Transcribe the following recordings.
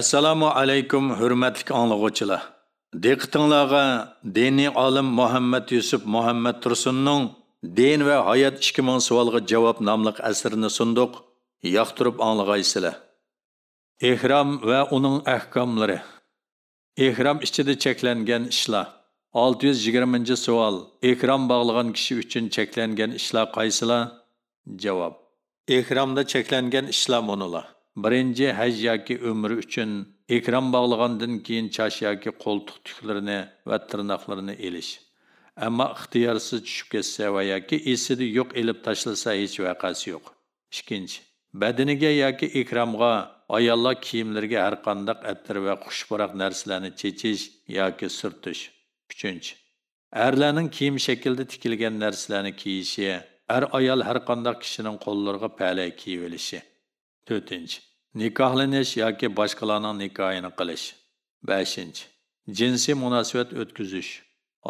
assalomu alaykum hurmatli anglag'uvchilar. Diqqatingizga diniy olim muhammad yusuf muhammad tursunning din va hayot ikki ming savolga javob nomli asrini sunduq yoqtirib anglag'aysizlar. Ehrom va uning ahkomlari. Ehrom ichida cheklangan ishlar. 620 savol. Ehrom bog'lagan kishi uchun cheklangan ishlar qaysilar javob. Ehromda cheklangan ishlar munolar birinchi haj yoki umri uchun ekran bog'lagandan keyin chash yoki qo'ltiq tuklarini va tirnoqlarini elish. Ammo ixtiyorsiz tushib ketsa va yoki esida yo'q elib tashlasa hech vaqasi yo'q. Ikkinchi badaniga yoki ekramga ayollar kiyimlariga har qandaq attir va xushbaroq narsalarni chechish yoki surtish. Uchinchi erlarning kiyim shaklida tikilgan narsalarni kiyishi er ayol har qandaq kishining qo'llariga palay kiyib olishi. To'rtinchi nikohlanish yoki boshqalarning nikohini qilish. Beshinchi jinsiy munosabat o'tkazish.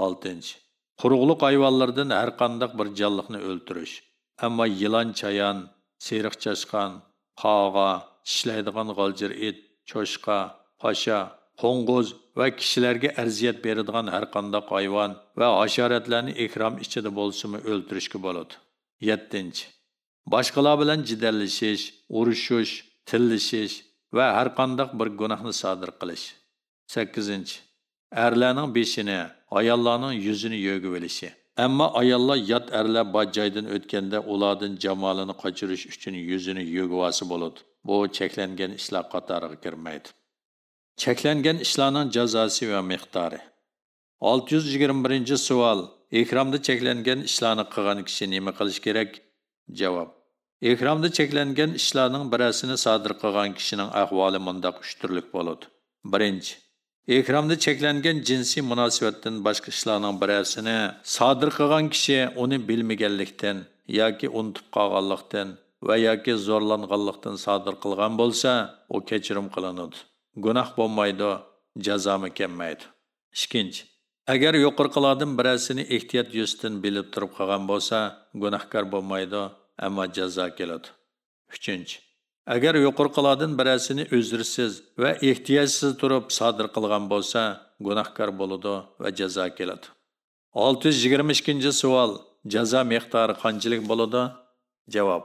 Oltinchi quruqliq hayvonlardan har qandaq bir jonliqni o'ltirish. Ammo yilon chayon seriq chashqan qog'a tishlaydigan g'oljir it cho'shqa pasha qo'ng'uz va kishilarga arziyat beradigan har qandaq hayvon va hasharotlarni ikrom ichida bo'lsimi o'ltirishga bo'ladi. Yettinchi boshqalar bilan jidallashish urushish tillishish va har qandoq bir gunohni sodir qilish. Sakkizinchi erlarning beshini ayollarning yuzini yo'gib olishi. Ammo ayollar yot erlar bor joydan o'tganda ulardan jamolini qochirish uchun yuzini yo'givasi bo'ladi. Bu cheklangan ishlar qatoriga kirmaydi. Cheklangan ishlarning jazosi va miqdori. Olti yuz yigirma birinchi savol. Ekromda cheklangan ishlarni qilgan kishi nima qilish kerak? Javob. Ihromda cheklangan ishlarning birasini sodir qilgan kishining ahvoli mundoq uch turlik bo'ladi. Birinchi ihromda cheklangan jinsiy munosabatdan boshqa ishlarning birasini sodir qilgan kishi uni bilmaganlikdan yoki unutib qolganlikdan va yoki zo'rlanganlikdan sodir qilgan bo'lsa u kechirim qilinadi. Gunoh bo'lmaydi jazo kelmaydi ikkinchi agar yuqorqilardan birasini ehtiyot yuzdan bilib turib qolgan bo'lsa gunohkor bo'lmaydi ammo jazo keladi. Uchinchi. Agar yuqorqilardan birasini o'zrisiz va ehtiyojsiz turib sodir qilgan bo'lsa gunohkor bo'ladi va jazo keladi. Olti yuz yigirma ikkinchi savol. Jazo miqdori qanchalik bo'ladi? Javob.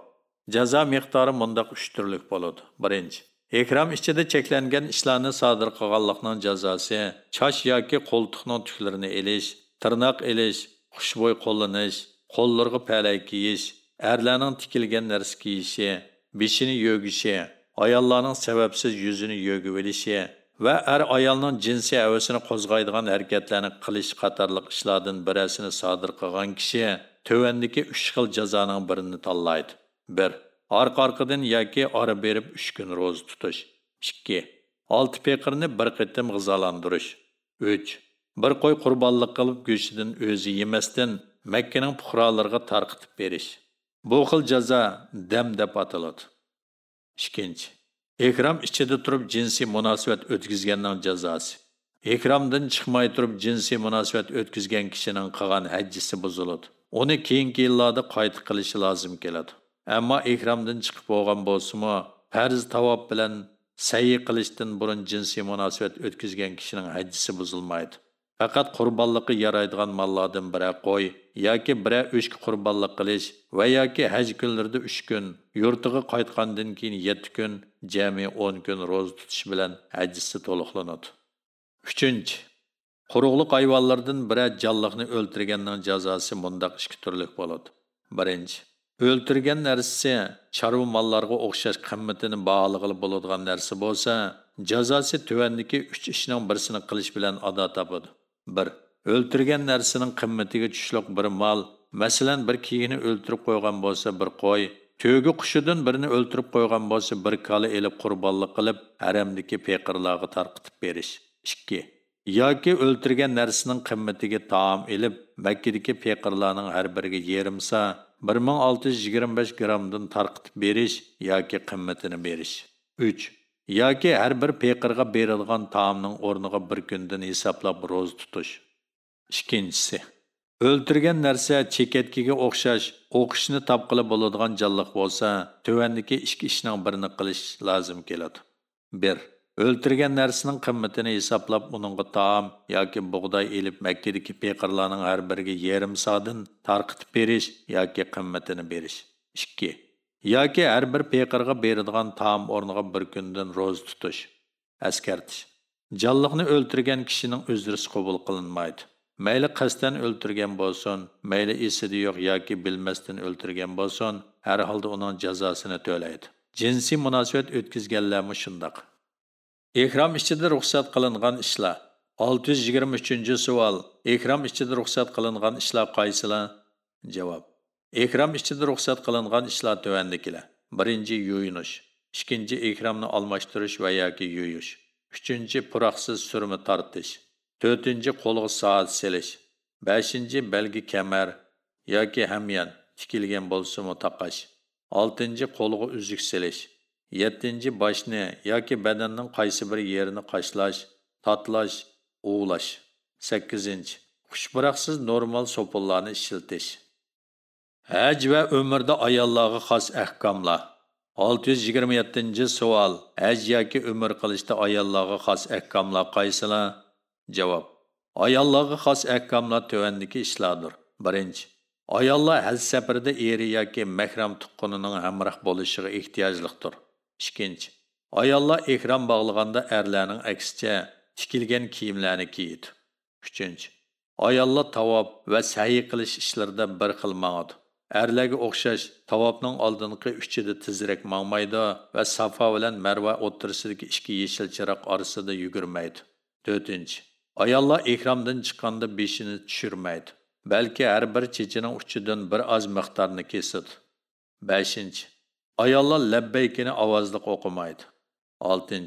Jazo miqdori mundoq uch turlik bo'ladi. Birinchi. Ekram ichida cheklangan ishlarni sodir qilganlikning jazosi chosh yoki qo'ltiqning tuklarini elish tirnoq elish xushbo'y qo'llanish qo'llarga palay kiyish erlarning tikilgan narsa kiyishi beshini yo'gishi ayollarning sababsiz yuzini yo'gib olishi va er ayolning jinsiy havasini qo'zg'aydigan harakatlarni qilish qatorliq ishlardan birasini sodir qilgan kishi tuvandagi uch xil jazoning birini tanlaydi bir orqa orqadan yoki ora berib uch kun ro'za tutish ikki olti peqirni bir qitim g'izolantirish uch bir qo'y qurbonlik qilib go'shtidan o'zi yemasdan makkaning puhrolariga tarqitib berish bu xil jazo dam deb ataladi. Ikkinchi ehrom ichida turib jinsiy munosabat o'tkazganning jazosi ehromdan chiqmay turib jinsiy munosabat o'tkazgan kishining qilgan hajjisi buziladi. Uni keyingi yillarda qayta qilishi lozim keladi. Ammo ehromdan chiqib bo'lgan bo'lsimi farz tavob bilan sayi qilishdan burun jinsiy munosabat o'tkazgan kishining hajjisi buzilmaydi. Faqat qurbonlikqa yaraydigan mollardan biri qo'y yoki biri o'shga qurbonlik qilish va yoki haj kunlarida uch kun yurtiga qaytgandan keyin yetti kun jami o'n kun ro'za tutish bilan hajjisi to'liqlanadi. Uchinchi quruqliq hayvonlardan biri jonliqni o'ltirganning jazosi mundoq ikki turlik bo'ladi. Birinchi o'ltirgan narsasi chorva mollarga o'xshash qimmatini bog'liq bo'ladigan narsa bo'lsa jazosi tuvandiki uch ishning birisini qilish bilan ado topadi. Bir o'ltirgan narsaning qimmatiga tushliq bir mol masalan bir kiyini o'ltirib qo'ygan bo'lsa bir qo'y to'gi qushidan birini o'ltirib qo'ygan bo'lsa bir kala elib qurbonlik qilib haramdagi peqirlarga tarqitib berish. Ikki yoki o'ltirgan narsaning qimmatiga taom ilib makkadagi peqirlarning har biriga yerimsa bir ming olti yuz yigirma besh grammdan tarqitib berish yoki qimmatini berish. Uch yoki har bir peqirga berilgan taomning o'rniga bir kundan hisoblab ro'za tutish ikkinchisi o'ltirgan narsa chekatkiga o'xshash o'qishni topqili bo'ladigan jonliq bo'lsa tuvandagi ikki ishning birini qilish lozim keladi bir o'ltirgan narsaning qimmatini hisoblab uningga taom yoki bug'doy elib makkadagi peqirlarning har biriga yarim sodin tarqitib berish yoki qimmatini berish ikki yoki har bir peqirga beradigan taom o'rniga bir kundan ro'za tutish askartish. Jonliqni o'ltirgan kishining uzrisi qabul qilinmaydi. Mayli qasddan o'ltirgan bo'lsin mayli esida yo'q yoki bilmasdan o'ltirgan bo'lsin har holda uning jazosini to'laydi. Jinsiy munosabat o'tkazganlarmi shundoq. Ehrom ichida ruxsat qilingan ishlar. 623 savol. Ehrom ichida ruxsat qilingan ishlar qaysilar? Javob. Ehrom ichida ruxsat qilingan ishlar tuvandikilar birinchi yuyinish. Ikkinchi ehromni almashtirish va yoki yuyish. Uchinchi puroqsiz surma tortish. To'rtinchi qo'lga soat selish. Beshinchi belgi kamar yoki hamyon tikilgan bo'lsa taqash oltinchi qo'lga uzuk selish. Yettinchi boshni yoki badanning qaysi bir yerini qashlash tatlash uvlash. Sakkizinchi xushburoqsiz normal sopullarni ishiltish. Haj va umrda ayollarga xos ahkomlar. 627 savol. Haj yoki umr qilishda ayollarga xos ahkomlar qaysilar? Javob. Ayollarga xos ahkomlar tuvandagi ishlardir. Birinchi ayollar haj safarida eri yoki mahram tuqqunining hamroh bo'lishiga ehtiyojliqdir. Ikkinchi ayollar ehrom bog'laganda erlarning aksicha tikilgan kiyimlarni kiydi 3. ayollar tavob va sayi qilish ishlarida bir xil mangadi Әрләге оқшаш тавапның aldınqı üçüdə tizrək mağmaydı va Safa bilan Marva o'ttirsidagi ikki yeşil çıraq orasida yugurmaydi. 4. Ayollar ihromdan chiqqanda beshini tushirmaydi. balki har bir chechining uchidan bir oz miqdorni kesadi. 5. Ayollar labbaykini ovozli o'qimaydi. 6.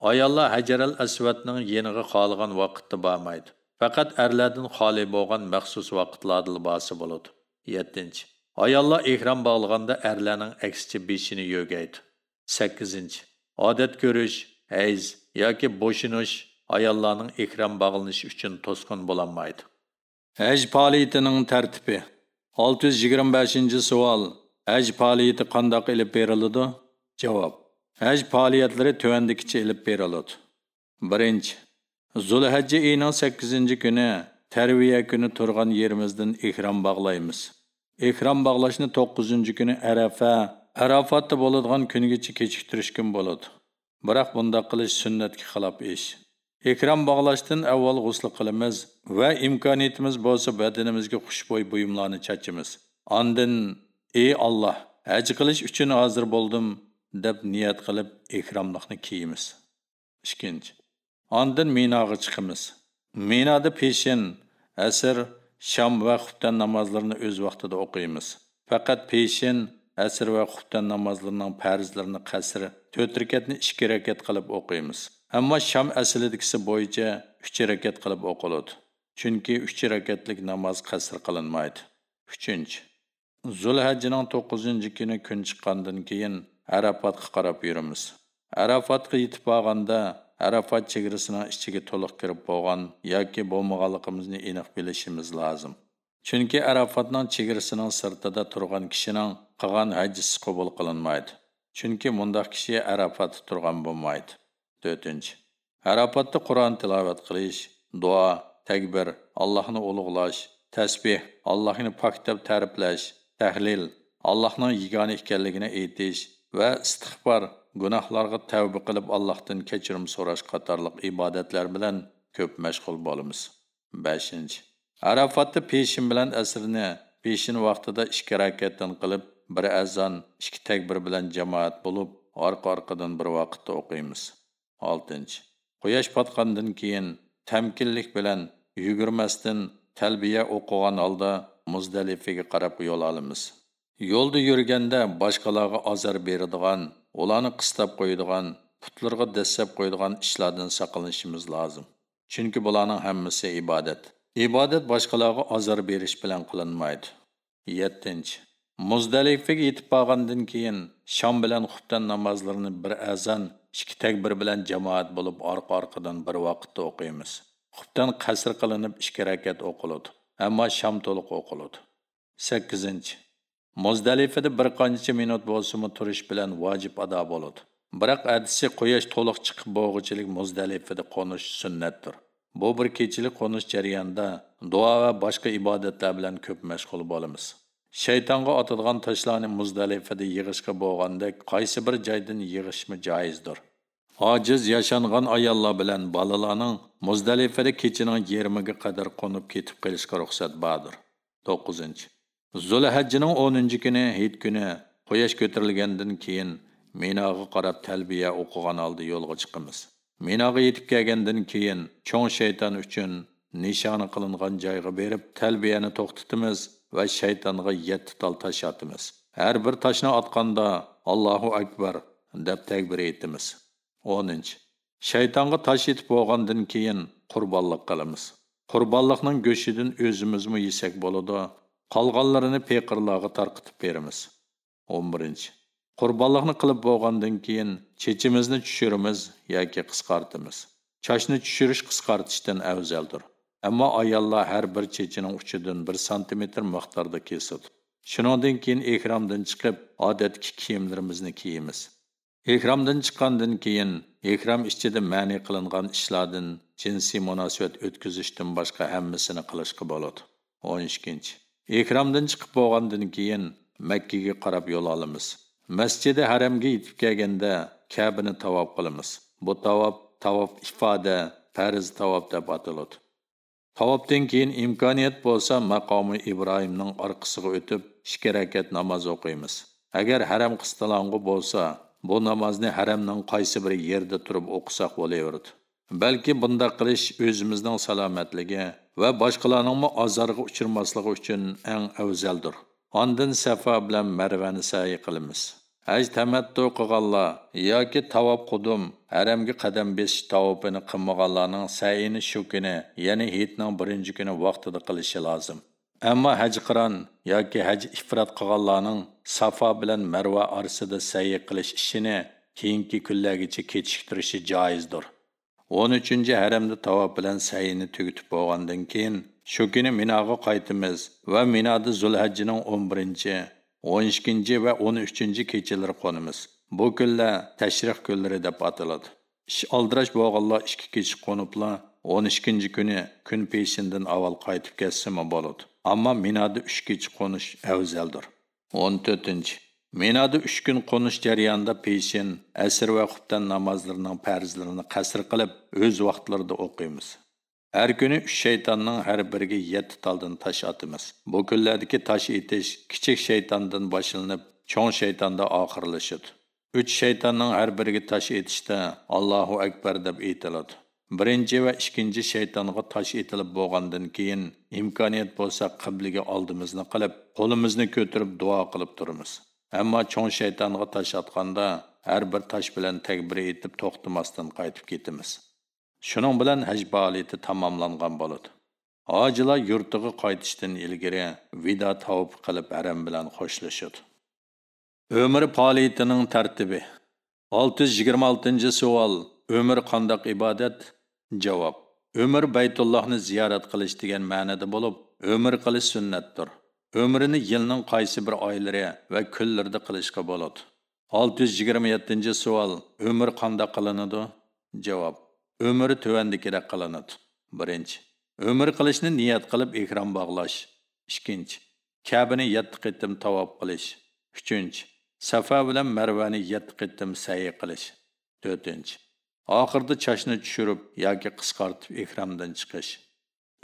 Ayollar Hajaral Aswadning yeniga qolgan vaqtda bormaydi. Faqat erlardan xoli bo'lgan maxsus vaqtlarda libosi bo'ladi. 7. Ayalla ehram bağlığanda ərlənin əksici beşini yöqəydi. 8. Adət görüş, həyz, ya ki boşunuş, ayallarının ehram bağlanışı üçün toskun bulanmaydı. Həc fəaliyyətinin tərtibi 625-ci sual. Həc fəaliyyəti qandaq elib verilədi? Cavab. Həc fəaliyyətləri tövəndikçi elib verilədi. 1. Zulhəcci ayının 8-ci günü tərviyə günü turğan yerimizdən ihram bağlayımız. Ehrom bog'lashni to'qqizinchi kuni arafa arafatda bo'ladigan kungacha kechiktirishgan bo'ladi. Biroq bundoq qilish sunnatga xilof ish. Ehrom bog'lashdan avval g'usl qilamiz va imkoniyatimiz bo'lsa badanimizga xushbo'y buyumlarni chachimiz. Ondin ey olloh haj qilish uchun hozir bo'ldim deb niyat qilib ehromliqni kiyimiz. Ikkinchi ondin minoga chiqamiz minoda peshin asr sham va xuftan namozlarini o'z vaqtida o'qiymiz. Faqat peshin asr va xuftan namozlarining farzlarini qasri to'rt rakatni ikki rakat qilib o'qiymiz. Ammo sham aslidagisi bo'yicha uch rakat qilib o'qiladi. Chunki uch rakatlik namoz qasr qilinmaydi. Uchinchi zulhajjining to'qqizinchi kuni kun chiqqandan keyin arafatga qarab yuramiz. Arafatga yetib borganda Arafat chegarasining ichiga to'liq kirib bo'lgan yoki bo'lmaganligimizni aniq bilishimiz lozim. Chunki Arafatning chegarasining sirtida turgan kishining qilgan hajjisi qabul qilinmaydi. Chunki mundaq kishi Arafatda turgan bo'lmaydi. 4. Arafatda Qur'on tilovat qilish, duo, takbir, Allohni ulug'lash, tasbih, Allohni pok deb ta'riflash, tahlil, Allohning yagona ekanligini aytish va istig'for gunohlarga tavba qilib allohdan kechirim so'rash qatorliq ibodatlar bilan ko'p mashg'ul bo'lamiz. Beshinchi arafatni peshin bilan asrni peshin vaqtida ikki rakatdan qilib bir azon ikki takbir bilan jamoat bo'lib orqa orqadan bir vaqtda o'qiymiz. Oltinchi quyosh botgandan keyin tamkinlik bilan yugurmasdan talbiya o'qigan holda muzdalifaga qarab yo'l olamiz. Yo'lda yurganda boshqalarga ozor beradigan ularni qistab qo'yadigan putlarga dassab qo'yadigan ishlardan saqlanishimiz lozim chunki bularning hammasi ibodat ibodat boshqalarga ozor berish bilan qilinmaydi yettinchi muzdalifaga yetib borgandan keyin shom bilan xubdan namozlarini bir azon ikki takbir bilan jamoat bo'lib orqa orqadan bir vaqtda o'qiymiz xubdan qasr qilinib ikki rakat o'qiladi ammo shom to'liq o'qiladi sakkizinchi muzdalifada bir qancha minut bo'lsimi turish bilan vojib ado bo'ladi. Biroq adisi quyosh to'liq chiqib bo'g'ichilik muzdalifada qo'nish sunnatdir. Bu bir kechilik qo'nish jarayonida duo va boshqa ibodatlar bilan ko'p mashg'ul bo'lamiz. Shaytonga otilgan toshlarni muzdalifada yig'ishga bo'lgandek qaysi bir joydan yig'ishmi joizdir. Ojiz yashangan ayollar bilan bolalarning muzdalifada kechining yarmiga qadar qo'nib ketib qolishga ruxsat bordir. To'qqizinchi. Zulhajjining o'ninchi kuni hit kuni quyosh ko'tarilgandan keyin minoga qarab talbiya o'qigan oldi yo'lga chiqamiz minoga yetib kelgandan keyin cho'ng shayton uchun nishoni qilingan joyga berib talbiyani to'xtatamiz va shaytonga yetti tal tosh otamiz har bir toshni otganda allohu akbar deb takbir aytamiz o'ninchi shaytonga tosh yetib bo'lgandan keyin qurbonlik qilamiz. Qurbonliqning go'shtidan o'zimizmi yesak bo'ladi qolganlarini peqirlarga tarqitib beramiz o'n birinchi qurbonliqni qilib bo'lgandan keyin chechimizni tushiramiz yoki qisqartamiz chochni tushirish qisqartishdan afzaldir ammo ayollar har bir chechining uchidan bir santimetr miqdorda kesadi shuningdan keyin ehromdan chiqib odatki kiyimlarimizni kiyamiz ehromdan chiqqandan keyin ehrom ichida ma'ni qilingan ishlardan jinsiy munosabat o'tkazishdan boshqa hammasini qilishga bo'ladi. O'n ikkinchi. Ehromdan chiqib bo'lgandan keyin makkaga qarab yo'l olamiz masjidi haramga yetib kelganda kabini tavob qilamiz bu tavob tavob ifoda farz tavob deb ataladi Tavobdan keyin imkoniyat bo'lsa maqomi Ibrohimning orqasiga o'tib ikki rakat namoz o'qiymiz. Agar haram qistalangu bo'lsa, bu namozni haramning qaysi bir yerda turib o'qisak bo'laveradi. Balki bunda qilish o'zimizning salomatligi va boshqalarningmi ozorga uchirmasligi uchun eng afzaldir. Ondan safo bilan Marvani sayi qilamiz. haj tamattu qilganlar yoki tavob qudum haramga qadam besish tavobini qilmaganlarning sayini shu kuni ya'ni hitning birinchi kuni vaqtida qilishi lozim ammo haj qiron yoki haj ifrat qilganlarning safo bilan marva orasida sayi qilish ishini keyingi kunlargacha kechiktirishi joizdir o'n uchinchi haramda tavob bilan sayini tugatib bo'lgandan keyin shu kuni minoga qaytamiz va minoda zulhajjining o'n birinchi 12 va 13 kechalar qonimiz. Bu kunlar tashrih kunlari deb ataladi. Ish oldirash bo'lganlar ikki kecha qo'niblar 12 kuni kun peshindan avval qaytib kelsimi bo'ladi. Ammo Minada 3 kecha qo'nish afzaldir. 14. Minada 3 kun qo'nish jarayonida peshin, asr va xubdan namozlarining farzlarini qasr qilib, o'z vaqtlarida o'qiymiz. Har kuni 3 shaytonning har biriga 7 taldan tosh otamiz. Bu kunlardagi tosh etish kichik shaytondan boshlanib, cho'ng shaytonda oxirlashadi. 3 shaytonning har biriga tosh etishda Allohu akbar deb aytiladi. Birinchi va ikkinchi shaytonga tosh etilib bo'lgandan keyin imkoniyat bo'lsa qibliga oldimizni qilib, qo'limizni ko'tarib duo qilib turamiz. Ammo cho'ng shaytonga tosh otganda har bir tosh bilan takbir etib to'xtamasdan qaytib ketamiz. shuning bilan haj faoliyati tamomlangan bo'ladi. Hojilar yurtiga qaytishdan ilgari vida tavb qilib haram bilan xo'shlashadi. umr faoliyatining tartibi 626 savol. umr qandoq ibodat? Javob. umr Baytullohni ziyorat qilish degan ma'noda bo'lib, umr qilish sunnatdir. Ömrini yilning qaysi bir oylari va kunlarida qilishga bo'ladi. 627 savol. Ömür qandoq qilinadi? Javob. umri tuvandikidek qilinadi birinchi umr qilishni niyat qilib ehrom bog'lash ikkinchi kabini yetti qitim tavob qilish uchinchi safa bilan marvani yetti qitim sayi qilish to'rtinchi oxirida chashni tushirib yoki qisqartib ehromdan chiqish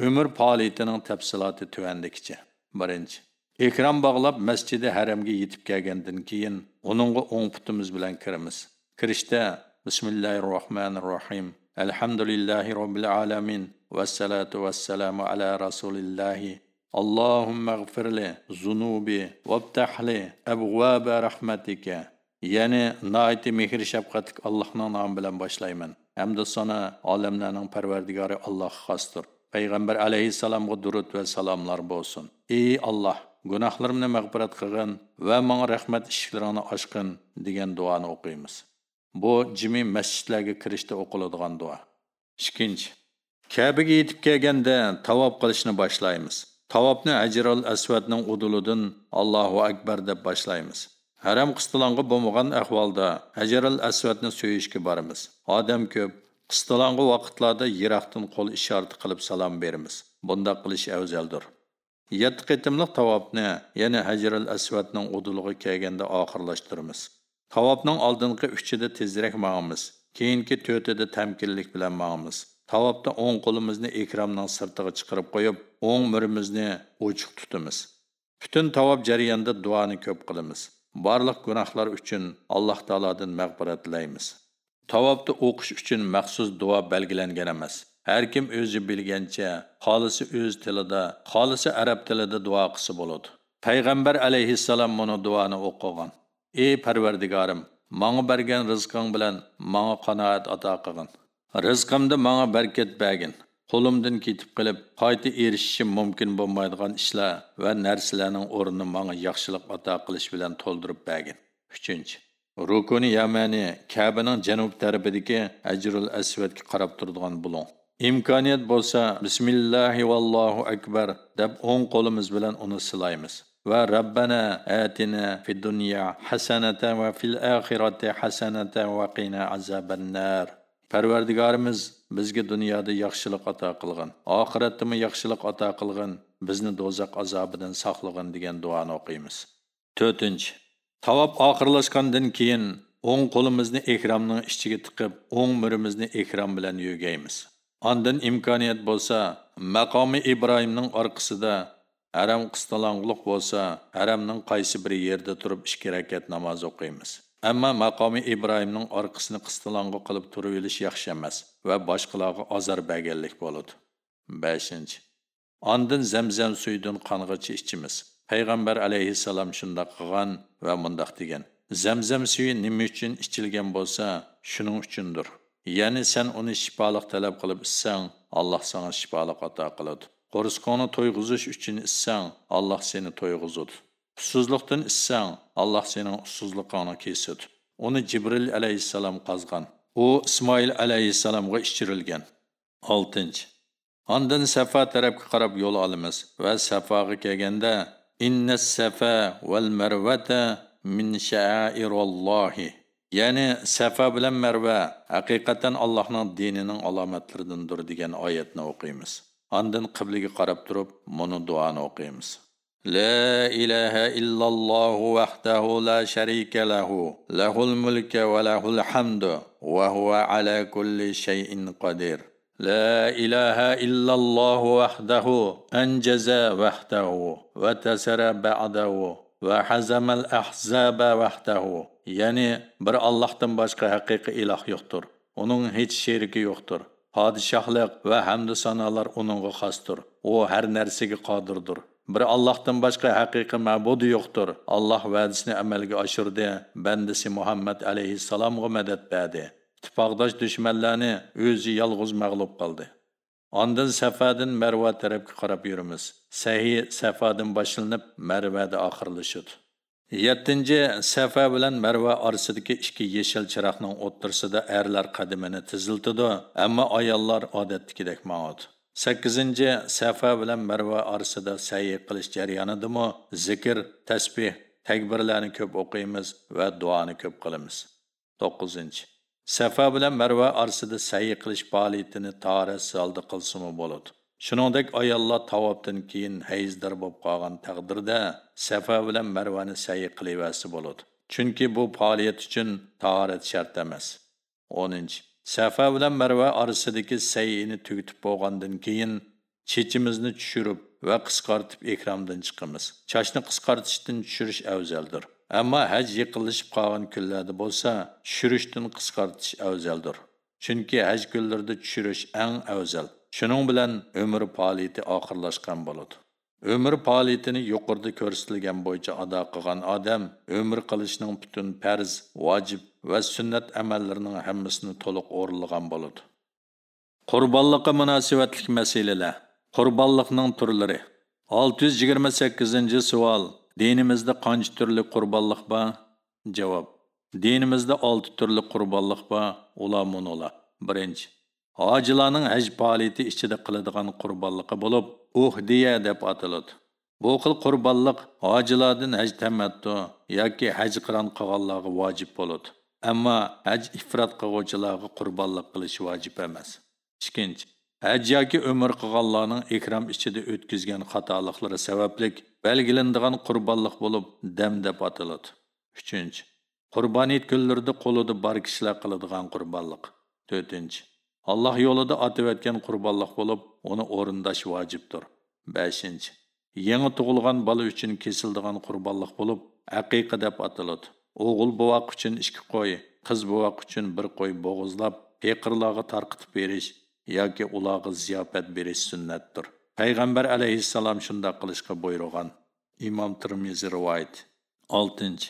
umr faoliyatining tafsiloti tuvandikicha birinchi ehrom bog'lab masjidi haramga yetib kelgandan keyin uningga o'ng putimiz bilan kiramiz kirishda bismillahi rohmanir rohim الحمد لله رب العالمين والصلاة والسلام على رسول الله اللهم اغفر لي ذنوبي وافتح لي أبواب رحمتك ya'ni noiti mehr shafqatlik allohning nomi bilan boshlayman hamda sana olamlarning parvardigori alloh xosdir payg'ambar alayhissalomga durud va salomlar bo'lsin ey alloh gunohlarimni mag'firat qilgin va manga rahmat eshiklarini ochqin degan duoni o'qiymiz bu jimi masjidlarga kirishda o'qiladigan duo ikkinchi kabaga yetib kelganda tavob qilishni boshlaymiz Tavobni ajrol asvadning udulidan allohu akbar deb boshlaymiz haram qistilonga bo'lmagan ahvolda ajrol asvadni so'yishga boramiz. Odam ko'p qistilonga vaqtlarda yiroqdan qo'l ishorati qilib salom beramiz bundoq qilish afzaldir yetti qitimliq tavobni yana hajaral asvatning udulig'i kelganda oxirlashtiramiz Tavobning oldingi uchida tezroq mangamiz, keyingi to'rtida tamkinlik bilan mangamiz. Tavobda o'ng qo'limizni ikromning sirtiga chiqarib qo'yib, o'ng mirimizni ochiq tutamiz. Butun tavob jarayonida duoni ko'p qilamiz. Barliq gunohlar uchun Alloh taolodan mag'firat tilaymiz. Tavabda o'qish uchun maxsus duo belgilangan emas. Har kim o'zi bilgancha, xolisi o'z tilida, xolisi arab tilida duo qilsa bo'ladi. Payg'ambar alayhissalom buni duoni o'qigan. ey parvardigorim menga bergan rizqing bilan menga qanoat ato qilgin Rizqimni menga barkat bergin qo'limdan ketib qilib qayta erishishim mumkin bo'lmaydigan ishlar va narsalarning o'rnini menga yaxshilik ato qilish bilan to'ldirib bergin uchinchi rukuni yamani kabaning janub tarafidagi ajrul asvadga qarab turadigan bulon imkoniyat bo'lsa bismillahi vallohu akbar deb o'ng qo'limiz bilan uni silaymiz. Va rabbana atina fid dunya hasanatan va fil oxirati hasanatan va qina azabannar. Parvardigorimiz bizga dunyoda yaxshilik ato qilgin oxiratdami yaxshilik ato qilgin bizni do'zax azobidan saqlag'in degan duoni o'qiymiz. To'rtinchi. Tavob oxirlashgandan keyin o'ng qo'limizni ekromning ichiga tiqib o'ng mirimizni ekrom bilan yugaymiz. Ondan imkoniyat bo'lsa maqomi ibrohimning orqasida haram qistalong'liq bo'lsa haramning qaysi bir yerda turib ikki rakat namoz o'qiymiz. Ammo maqomi ibrohimning orqasini qistalong'i qilib turib olish yaxshi emas va boshqalarga ozor berganlik bo'ladi. 5. Ondan zamzam suyidan qong'ichi ichimiz payg'ambar alayhissalom shundoq qilgan va mundoq degan. Zamzam suyi nima uchun ichilgan bo'lsa shuning uchundir. Ya'ni sen uni shifoliq talab qilib ichsang alloh sana shifoliq ato qiladi. Qo'risqonni to'yg'izish uchun issang alloh seni to'yg'izadi ussizlikdan issang alloh sening ussizliqingni kesadi. Uni jibril alayhissalom qazgan. U ismoil alayhissalomga ichirilgan. Oltinchi. Ondan safa tarafga qarab yo'l olamiz va safoga kelganda inna safa val marvata min shairollohi ya'ni safa bilan marva haqiqatan allohning dinining alomatlaridandir degan oyatni o'qiymiz. Andin qibliga qarab turib muni duoni o'qiymiz. لا إله إلا الله وحده لا شريك له له الملك hamdu الحمد huwa ala kulli shay'in qodir لا إله إلا الله وحده أنجز وحده وتسر بعده وحزم الأحزاب وحده يعني بر الله تنباشق حقيقي إله يختر ونون هيت شريك يختر Padişahlıq və həmd sanalar onunğa xasdır. O hər nərsəyə qadirdir. Bir Allahdan başqa həqiqi məbud yoxdur. Allah vədisini əməlgə aşırdı. Bəndisi Muhammed əleyhissalamğa mədət bədi. ittifoqdosh dushmanlarni o'zi yolg'iz mag'lub qildi Ondan Səfadın Marva tarafga qarab yürümüz. Səhi boshlanib, Marvada Mərvədə axırlaşıdı. yettinchi safa bilan marva orasidagi ikki yeshil chiroqning o'ttirsida erlar qadimini tiziltidi ammo ayollar odatdagidek mangadi sakkizinchi safa bilan marva orasida sayi qilish jarayonidami zikr tasbeh takbirlarni ko'p o'qiymiz va duoni ko'p qilamiz to'qqizinchi safa bilan marva orasida sayi qilish faoliyatini tora holda qilsimi bo'ladi. Shuningdek ayollar tavobdan keyin hayzdor bo'lib qolgan taqdirda safa bilan marvani sayi qilaversa bo'ladi. Chunki bu faoliyat uchun tahorat shart emas. O'ninchi safa bilan marva orasidagi sayini tugatib bo'lgandan keyin chechimizni tushirib va qisqartib ekromdan chiqamiz. Chachni qisqartishdan tushirish afzaldir. Ammo haj yiqilishib qolgan kunlarda bo'lsa tushirishdan qisqartish afzaldir. Chunki haj kunlarida tushirish eng afzal. Shuning bilan umr faoliyati oxirlashgan bo'ladi. Umr faoliyatini yuqorida ko'rsatilgan bo'yicha ado qilgan odam umr qilishning butun farz vojib va sunnat amallarining hammasini to'liq o'rinlagan bo'ladi. Qurbonliqqa munosabatlik masalalar qurbonliqning turlari. Olti yuz yigirma sakkizinchi savol. Dinimizda qancha turli qurbonliq bor? Javob. Dinimizda olti turli qurbonliq bor. Ular munolar. Birinchi hojilarning haj faoliyati ichida qiladigan qurbonligi bo'lib uhdiya deb ataladi. Bu xil qurbonliq hojilardan haj tamattu yoki haj qiron qilganlarga vojib bo'ladi. Ammo haj ifrat qilg'uvchilarga qurbonlik qilish vojib emas. Ikkinchi haj yoki umr qilganlarning ikrom ichida o'tkazgan xatoliklari sababli belgilanadigan qurbonliq bo'lib dam deb ataladi. Uchinchi qurbonit kunlarda qo'lida bor kishilar qiladigan qurbonliq to'rtinchi alloh yo'lida otivatgan qurbonliq bo'lib uni o'rindash vojibdir. Beshinchi yangi tug'ilgan bola uchun kesildigan qurbonliq bo'lib aqiqa deb ataladi. O'g'il buvoq uchun ikki qo'y qiz buvoq uchun bir qo'y bo'g'izlab peqirlarga tarqitib berish yoki ularga ziyofat berish sunnatdir. Payg'ambar alayhissalom shundoq qilishga buyurgan. Imom termiziy rivoyat oltinchi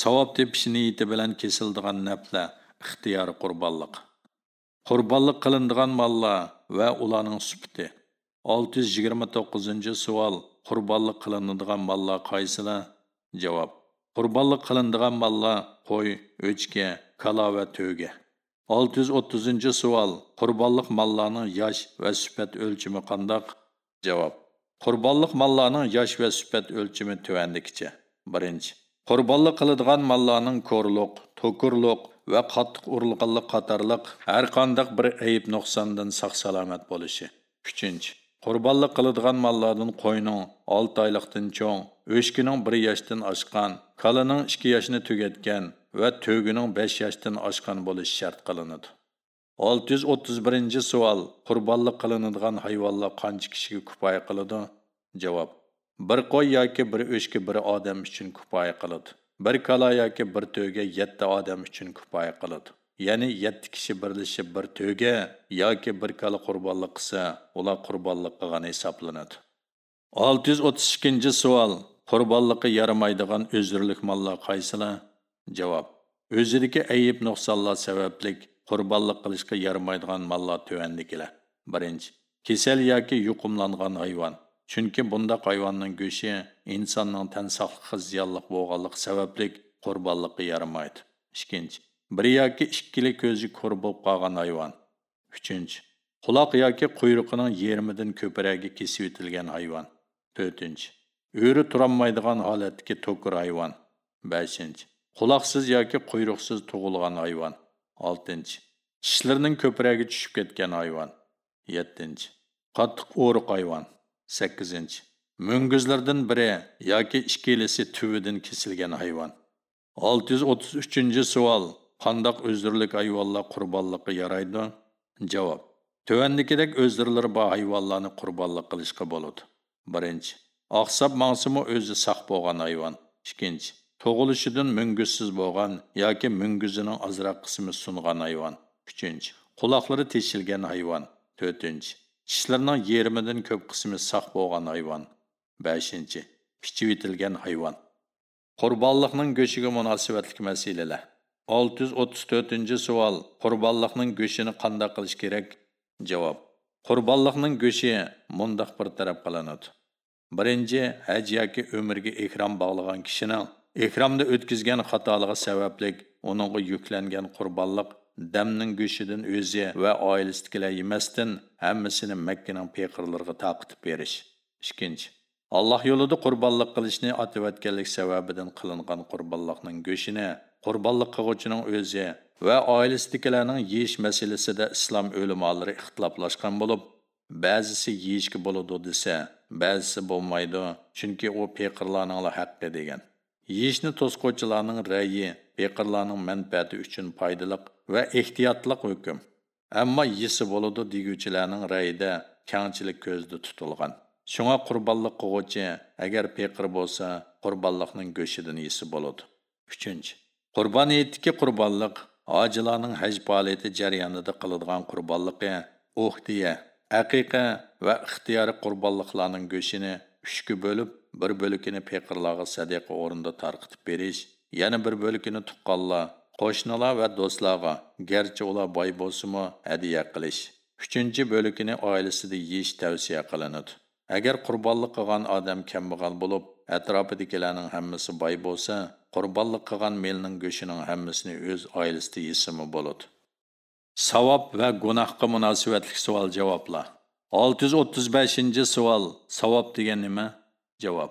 savob tepish niyati bilan kesildigan nafla ixtiyori qurbonliq. Qurbonlik qilinadigan mollar va ularning supti olti yuz yigirma to'qqizinchi savol qurbonlik qilinadigan mollar qaysilar javob qurbonlik qilinadigan mollar qo'y o'chka kalo va to'ga olti yuz o'ttizinchi savol qurbonlik mollarning yosh va sifat o'lchimi qandoq? Javob. Qurbonliq mollarning yosh va sifat o'lchimi tuvandikicha. Birinchi. Qurbonliq qiladigan mollarning ko'rliq to'kurliq va qattiq urilganlik qatorliq har qandaq bir ayib nuqsondan sog' salomat bo'lishi. Uchinchi. Qurbonlik qiladigan mollardan qo'yning olti oyliqdan cho'ng o'shkining bir yoshdan oshgan kalaning ikki yoshni tugatgan va to'gining besh yoshdan oshgan bo'lishi shart qilinadi. Olti yuz o'ttiz birinchi savol. Qurbonlik qilinadigan hayvonlar qancha kishiga kifoya qiladi? Javob. Bir qo'y yoki bir o'shki bir odam uchun kifoya qiladi. Bir kala yoki bir to'ga 7 odam uchun kifoya qiladi. Ya'ni 7 kishi birlashib bir to'ga yoki bir kala qurbonlik qilsa ular qurbonlik qilgan hisoblanadi. olti yuz o'ttiz ikkinchi savol. Qurbonlikqa yaramaydigan o'zirlik mollar qaysilar? Javob. O'zidagi ayib nuqsonlar sababli qurbonlik qilishga yaramaydigan mollar tuvandikilar birinchi kasal yoki yuqumlangan hayvon. Chunki bundaq hayvonning go'shti insonning tan sog'ligiga ziyonli bo'lganligi sababli qurbonlikqa yaramaydi. Ikkinchi bir yoki ikkili ko'zi ko'r bo'lib qolgan hayvon. Uchinchi quloq yoki quyruqining yermidan ko'pragi kesib etilgan hayvon. To'rtinchi o'ri turolmaydigan holatdagi to'kir hayvon. Beshinchi quloqsiz yoki quyruqsiz tug'ilgan hayvon. Oltinchi. Tishlarining ko'pragi tushib ketgan hayvon. Yettinchi. Qattiq o'riq hayvon. Sakkizinchi. Mo'ngizlardan biri yoki ikkilisi tuvidan kesilgan hayvon. Olti yuz o'ttiz uchinchi savol. Qandoq o'zdirlik hayvonlar qurbonlikqa yaraydi? Javob. Tuvandikidek o'zdirlari bor hayvonlarni qurbonlik qilishga bo'ladi. Birinchi. Oqsab mansimi o'zi saq bo'lgan hayvon. Ikkinchi. Tug'ilishidan munguzsiz bo'lgan yoki munguzining ozroq qismi sungan hayvon. Uchinchi quloqlari teshilgan hayvon. To'rtinchi tishlarining yerimidan ko'p qismi saq bo'lgan hayvon. Beshinchi pichib etilgan hayvon. Qurbonliqning go'shiga munosabatli masalalar. Olti yuz o'ttiz to'rtinchi savol qurbonliqning go'shtini qanday qilish kerak? Javob qurbonliqning go'shti mundoq bir taraf qilinadi. Birinchi haj yoki umrga ehrom bog'lagan kishining ehromda o'tkazgan xatoligi sababli uningga yuklangan qurbonliq damning go'shidan o'zi va oilasidagilar yemasdan hammasini makkaning peqirlariga taqitib berish. Ikkinchi alloh yo'lida qurbonlik qilishni otayotganlik sababidan qilingan qurbonliqning go'shtini qurbonlik qilg'uvchining o'zi va oilasidagilarning yeyish masalasida islom o'limolari ixtiloflashgan bo'lib ba'zisi yeyishga bo'ladi desa ba'zisi bo'lmaydi chunki u peqirlarning haqqi degan. Yeyishni to'squvchilarning rayi beqirlarning manfaati uchun foydaliq va ehtiyotliq hukm. Ammo yesi bo'ladi deguvchilarning rayida kangchilik ko'zda tutilgan. Shunga qurbonlik qilg'uvchi agar peqir bo'lsa qurbonliqning go'shtidan yesi bo'ladi. Uchinchi qurbon Qurbaniyatdagi qurbonliq hojilarning haj faoliyati jarayonida qiladigan qurbonliqi uhdiya, aqiqa va ixtiyori qurbonliqlarning go'shini uchga bo'lib, bir bo'lakini peqirlarga sadaqa o'rinda tarqitib berish, yana bir bo'lakini tuqqanlar, qo'shnilar va do'stlarga, garchi ular boy bo'lsa-mu, hadiya qilish. Uchinchi bo'lakini oilasida yeyish tavsiya qilinadi. Agar qurbonlik qilgan odam kambag'al bo'lib, atrofidagilarning hammasi boy bo'lsa, qurbonlik qilgan melning go'shining hammasini o'z oilasida yesimi bo'ladi savob va gunohga munosabatli savol javoblar olti yuz o'ttiz beshinchi savol savob degan nima javob.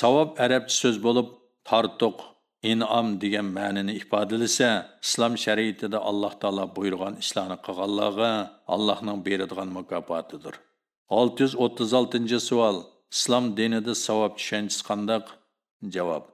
Savob arabcha so'z bo'lib tortuq inom degan ma'nini ifodalasa islom shariatida alloh taolo buyurgan ishlarni qilganlarga allohning beradigan mukofotidir. Olti yuz o'ttiz oltinchi savol. Islom dinida savob tushunchasi qandoq? Javob.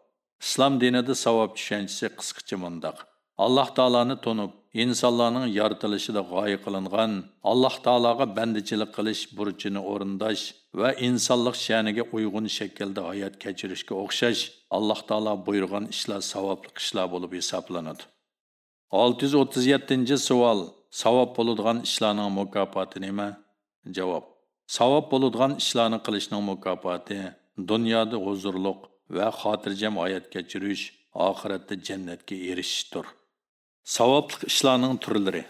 Islom dinida savob tushunchasi qisqacha mundoq. Alloh taoloni tunib insonlarning yoritilishida g'oya qilingan alloh taologa bandichilik qilish burchini o'rindash va insonlik sha'niga uyg'un shaklda hayot kechirishga o'xshash alloh taolo buyurgan ishlar savobli ishlar bo'lib hisoblanadi olti yuz o'ttiz yettinchi savol savob bo'ladigan ishlarning mukofoti nima? Javob savob bo'ladigan ishlarni qilishning mukofoti dunyoda huzurliq va xotirjam hayot kechirish oxiratda jannatga erishishdir Savoblik ishlarning turlari.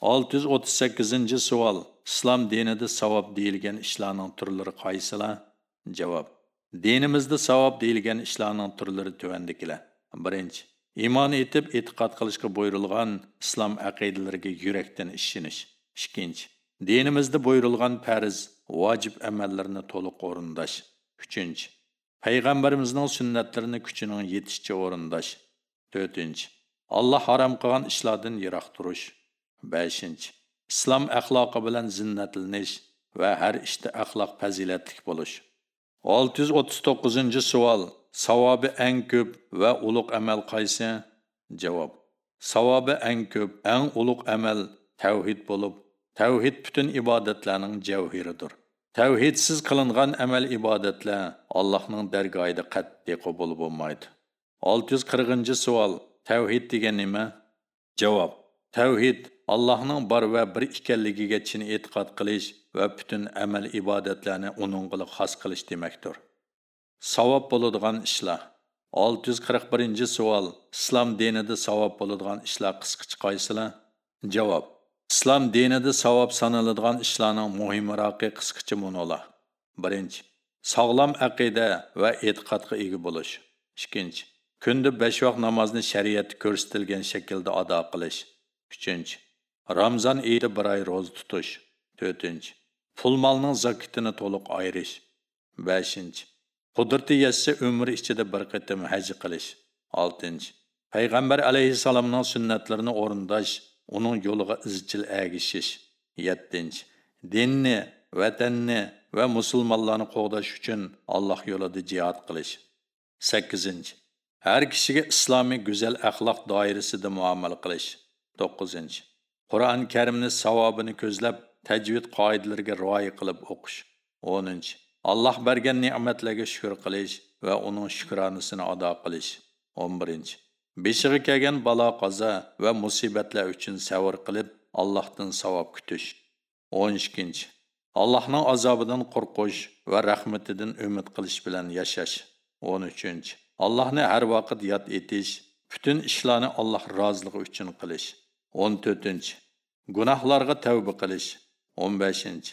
638-savol. Islom dinida savob deyilgan ishlarning turlari qaysilar? Javob. Dinimizda savob deyilgan ishlarning turlari tuvandikilar. 1. Iymon etib e'tiqod qilishga buyurilgan islom aqidalariga yurakdan ishonish. 2. Dinimizda buyurilgan farz, vojib amallarni to'liq o'rindash. 3. Payg'ambarimizning sunnatlarini kuchining yetishicha o'rindash. 4. Allah haram qılğan işlərdən yıraq duruş. 5. İslam əxlaqı bilan zinnətliniş və hər işdə əxlaq fəzilətlik buluş. 639-cu sual. Savabı ən köp və uluq əməl qaysı? Cavab. Savabı ən köp, ən uluq əməl təvhid olub. Təvhid bütün ibadətlərin cəvhiridir. Təvhidsiz qılınğan əməl ibadətlər Allahın dərgahında qətti qəbul olmaydı. 640-cı sual. Bo'lmaydi olti yuz qirqinchi savol tavhid degan nima? Javob. Tavhid allohning bor va bir ekanligiga chin e'tiqod qilish va butun amal ibodatlarni uningga xos qilish demakdir. Savob bo'ladigan ishlar. Olti yuz qirq birinchi savol. Islom dinida savob bo'ladigan ishlar qisqacha qaysilar javob. Islom dinida savob sanaladigan ishlarning muhimroqi qisqacha munolar birinchi. Sog'lom aqida va e'tiqodga ega bo'lish. Ikkinchi. Kunda besh vaqt namozni shariatda ko'rsatilgan shaklda ado qilish uchinchi ramzon iyida bir oy ro'za tutish to'rtinchi pul molning zakitini to'liq ayirish beshinchi qudrati yetsa umr ichida bir qatim haj qilish oltinchi payg'ambar alayhissalomning sunnatlarini o'rindash uning yo'liga izchil agishish yettinchi dinni vatanni va musulmonlarni qo'g'dash uchun alloh yo'lida jihod qilish sakkizinchi har kishiga islomiy go'zal axloq doirasida muomala qilish. To'qqizinchi. Qur'oni karimni savobini ko'zlab tajvid qoidalariga rioya qilib o'qish. O'ninchi. Alloh bergan ne'matlarga shukur qilish va uning shukronasini ado qilish. O'n birinchi beshig'i kelgan balo qazo va musibatlar uchun savr qilib allohdan savob kutish. O'n ikkinchi allohning azobidan qo'rqish va rahmatidan umid qilish bilan yashash. O'n uchinchi. Allohni har vaqt yod etish butun ishlarni alloh roziligi uchun qilish. O'n to'rtinchi gunohlarga tavba qilish. O'n beshinchi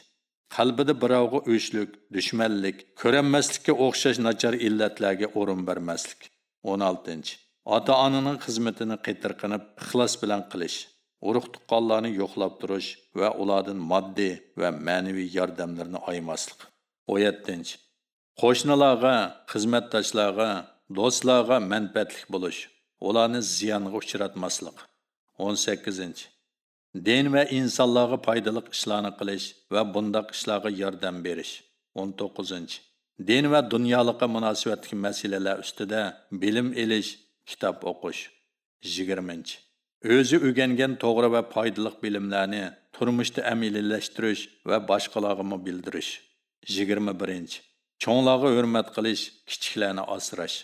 qalbida birovga o'chlik dushmanlik ko'rinmaslikka o'xshash nachar illatlarga o'rin bermaslik. O'n oltinchi ota onaning xizmatini qitirqinib ixlos bilan qilish. Urug' tuqqanlarni yo'qlab turish va ulardan moddiy va ma'naviy yordamlarni oymaslik o'n yettinchi qo'shnilarga xizmatdoshlarga do'stlarga manfaatlik bo'lish ularni ziyonga uchratmaslik. O'n sakkizinchi. Din va insonlarga foydali ishlarni qilish va bundoq ishlarga yordam berish. O'n to'qqizinchi. Din va dunyoliqqa munosabatli masalalar ustida bilim elish kitob o'qish. Yigirmanchi. O'zi o'rgangan to'g'ri va foydali bilimlarni turmushda amalilashtirish va boshqalarga bildirish. Yigirma birinchi. Cho'nglarga hurmat qilish kichiklarni asrash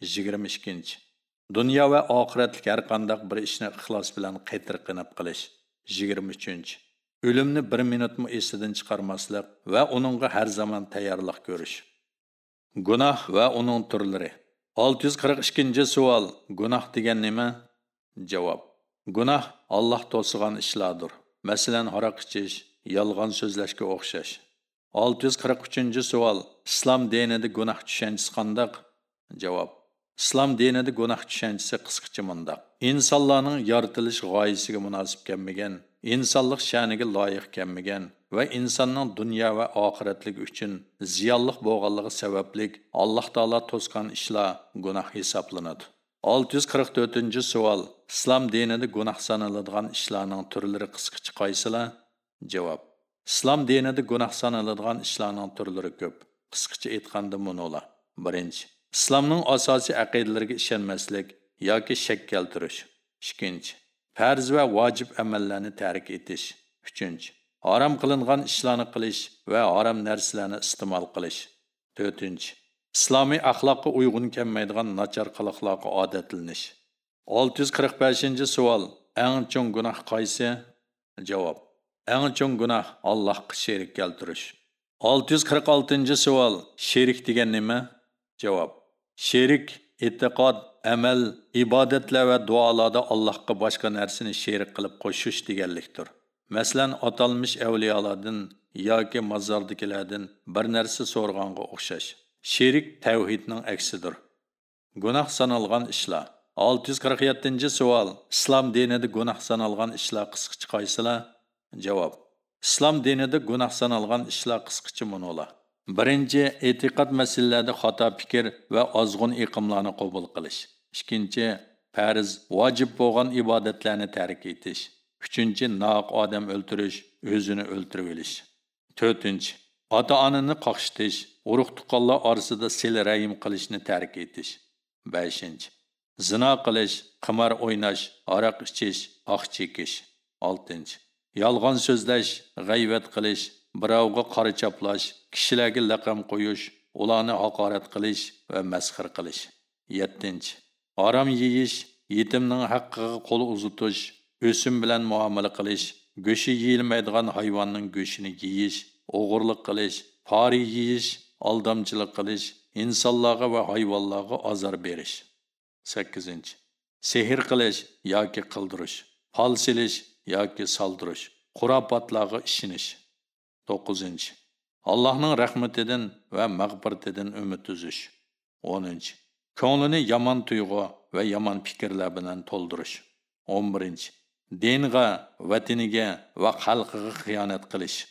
yigirma ikkinchi. Dunyo va oxiratlik har qandaq bir ishni ixlos bilan qaytirqinib qilish. Yigirma uchinchi. O'limni bir minutmi esidan chiqarmaslik va uningga har zamon tayyorlik ko'rish. Gunoh va uning turlari. Olti yuz qirq ikkinchi savol. Gunoh degan nima? Javob. Gunoh alloh to'sigan ishlardir. Masalan haroq ichish yolg'on so'zlashga o'xshash. Olti yuz qirq uchinchi savol. Islom dinida gunoh tushunchasi qandoq javob. Islom dinida gunoh tushunchasi qisqacha mundoq insonlarning yoritilish g'oyasiga munosib kelmagan insonlik sha'niga loyiq kelmagan va insonning dunyo va oxiratlik uchun ziyonliq bo'lganligi sababli alloh taolo to'sgan ishlar gunoh hisoblanadi. 644 savol. Islom dinida gunoh sanaladigan ishlarning turlari qisqacha qaysilar? Javob. Islom dinida gunoh sanaladigan ishlarning turlari ko'p. Qisqacha aytganda munolar. Birinchi. Islomning asosiy aqidalariga ishonmaslik yoki shak keltirish ikkinchi farz va vojib amallarni tark etish uchinchi harom qilingan ishlarni qilish va harom narsalarni iste'mol qilish to'rtinchi islomiy axloqqa uyg'un kelmaydigan nachar qiliqlarga odatlanish. Olti yuz qirq beshinchi savol eng chong gunoh qaysi? Javob eng chong gunoh allohga sherik keltirish. Olti yuz qirq oltinchi savol sherik degan nima? Javob sherik e'tiqod amal ibodatlar va duolarda allohga boshqa narsani sherik qilib qo'shish deganlikdir. Masalan atalmish avliyolardan yoki mozordikilardan bir narsa so'rg'onga o'xshash. Sherik tavhidning aksidir. Gunoh sanalgan ishlar. Olti yuz qirq yettinchi savol. Islom dinida gunoh sanalgan ishlar qisqacha qaysilar? Javob. Islom dinida gunoh sanalgan ishlar qisqacha munolar. Birinchi e'tiqod masalalarida xato fikr va ozg'un iqimlarni qabul qilish. Ikkinchi farz vojib bo'lgan ibodatlarni tark etish. Uchinchi noq odam o'ltirish o'zini o'ltirib olish to'rtinchi ota onani qoqshitish urug' tuqqanlar orasida sil rayim qilishni tark etish. Beshinchi zino qilish qimor o'ynash aroq ichish oq chekish. Oltinchi yolg'on so'zlash g'ayvat qilish birovga qora chaplash kishilarga laqam qo'yish ularni haqorat qilish va masxir qilish. Yettinchi orom yeyish yetimning haqqiga qo'l uzatish o'sim bilan muomala qilish go'shi yeyilmaydigan hayvonning go'shtini yeyish o'g'irlik qilish pori yeyish aldamchilik qilish insonlarga va hayvonlarga ozor berish. Sakkizinchi sehr qilish yoki qildirish fol silish yoki soldirish xurofotlarga ishonish to'qqizinchi Allah'ın rəhmətindən və məğfirətindən ümid tutuş. 10. Könlünü yaman tuyğu və yaman fikirlər bilan tolduruş. 11. Dinğa, vətiniga və xalqiga xiyanət qilish.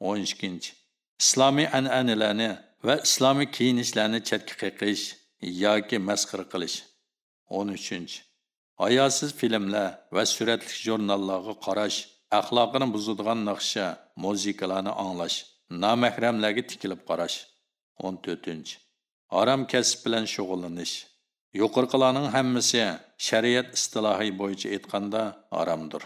12. İslami ənənələri və İslami kiyinişlərini çətkə qiqiş yoki məsxir qilish. 13. Ayasız filmlər və sürətli jurnallarga qaraş, əxlaqını buzadigan naqşa, musiqiləri anlash. Namahramlarga tikilib qarash. O'n to'rtinchi. Harom kasb bilan shug'ullanish. Yuqorqilarning hammasi shariat istilohi bo'yicha aytganda haromdir